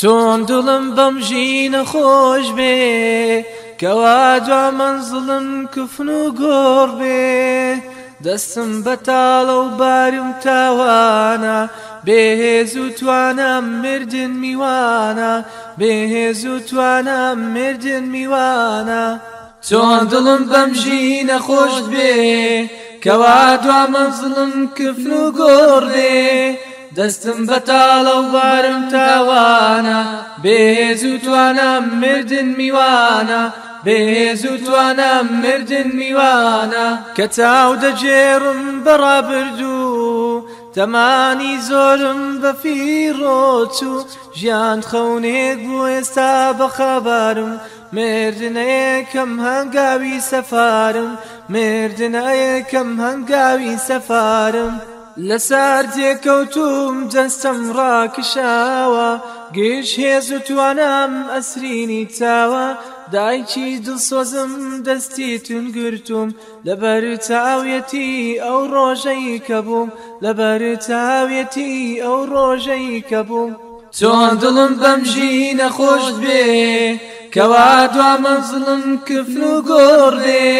چۆن دڵم بەم ژینە خۆش بێ کەوا دوا منزڵم کوفن و گۆڕ بێ دەستم بەتاڵە و بارم تاوانە بێهێز و توانم مردن میوانە بێهێز و توانم مردن میوانە چۆن دڵم بەم ژینە خۆش بێ کەوا دوا منزڵم کفن و گۆڕێ دەستم بەتاڵە و بارم تاوانە بێز و توانم مردن میوانە بێز و توانم مردن میوانە کە چاو دەجێڕم بەڕابردوو تەمانی زۆرم بەفیڕۆچوو ژیان خەونێک بوو ئێستا بەخەبارم مردنەیەکەم هەنگاوی سەفارم مردنەیەکەم هەنگاوی سەفارم لەسەر جێکەوتوم جەستم ڕاکشاوە گەش هێز و توانم ئەسرینی چاوە دایکی دڵسۆزم دەستی تونگرتوم لەبەر چاویەتی ئەو ڕۆژەی کە بووم لەبەر چاویەتی ئەو ڕۆژەی کە بووم چۆن دڵم بەمژی نەخۆش بێ کەوا دوامەزڵم کفن و گۆڕێ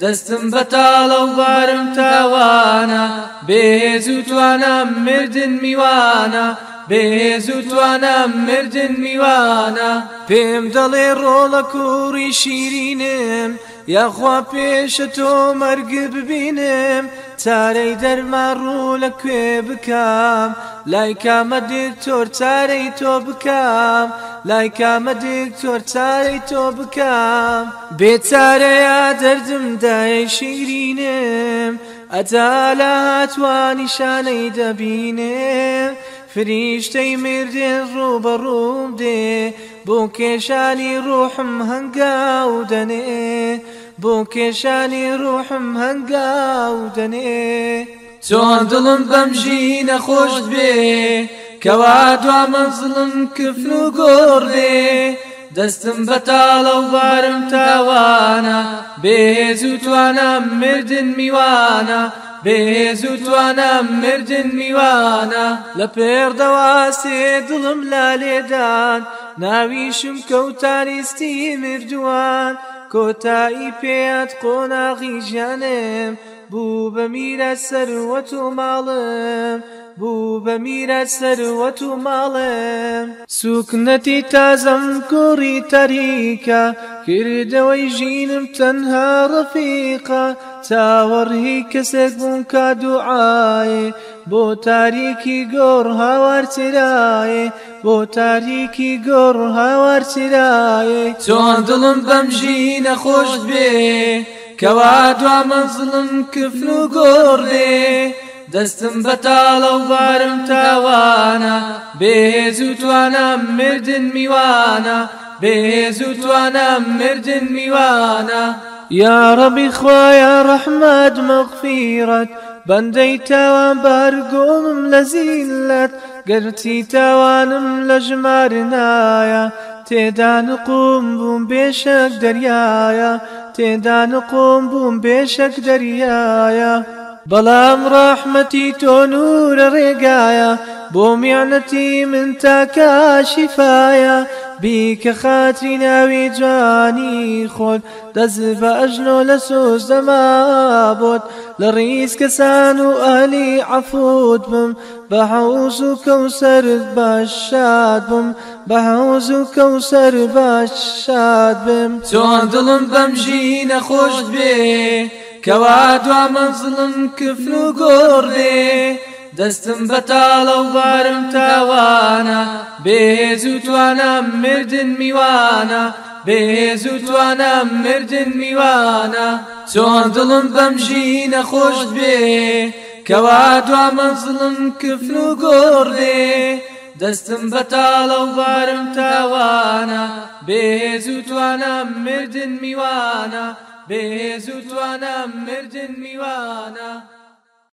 دەستم بەتاڵە و بارم تاوانە بێز و توانم مردن میوانە بێز و توانم مردن میوانە پێم دەڵێ ڕۆڵە کوڕی شیرینم یاخوا پێشە تۆ مەرگ ببینم چارەی دەرما ڕوو لە کوێ بکەم لای کامەدیر تۆر چارەی تۆ بکەم لای کامەدیر تۆر چارەی تۆ بکەم بێچارەیە دەردم دای شیرینم ئەجالا هاتوانیشانەی دەبینم فریشتەی مردێن ڕوو بە ڕووم دێ بۆ کێشانی ڕوحم هەنگاو دەنێ بۆ کێشانی ڕوحم هەنگاودنێ چۆن دڵم بەمژی نەخۆش بێ کەوا دوامەزڵم کفن و گۆڕێ دەستم بەتاڵە ووارم تاوانە بێز و توانم مردن میوانە بێز و توانم مردن میوانە لە پێردەواسێ دڵم لا لێدان ناویشم کەوتاریستی مردووان کۆتایی پێت قۆناغی ژیانم بوو بە میرە سەروەت و ماڵم بوو بە میرە سەروەت و ماڵم سوکنەتی تازەم کوڕی تەریکە کردەوەی ژینم تەنها ڕفیقە چاوەڕهی کەسێک بوون کا دوعاێ بۆ تاریکی گۆڕ هاوارچرایێ بۆ تاریکی گۆڕ هاوار چرایە چۆن دڵم بەم ژینە خۆش بێ کەوا دوا مەزڵم کفن و گۆڕێ دەستم بەتاڵە و بارم تاوانە بێز و توانم مردن میوانە بێز و توانم مردن میوانە یا ڕەبی خۆیان ڕەحمەد مەغفیرەت بەندەی تاوان بارگۆمم لە زیلەت گەرتی تاوانم لە ژمار نایە تێدا نقوم بووم بێشک دەریایە تێدا نقوم بووم بێشک دەریایە بەڵام ڕاحمەتی تۆ نورە ڕێگایە بۆ میانەتی من تا کاشیفاایە بی که خاطری ناوی جوانی خود دزف بە لسوز و لە سوزدەما بۆت لە عفوت بم بە حەوز و بم بە حەوز و بم چۆن دڵم بەمژی نەخۆش بێ کەوا دوا مەزڵم کفن و دەستم بەتاڵە و بارم تاوانە بێز و توانم مردن میوانە بێز و توانم مردن میوانە چۆن دڵم بەمژینە خۆش بێ کەوا دوا مەزڵم کفن و گۆڕێ دەستم بەتاڵە و بارم تاوانە بێز و توانم مردن میوانە بێز و توانم مردن میوانە